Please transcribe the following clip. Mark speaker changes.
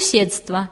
Speaker 1: суседство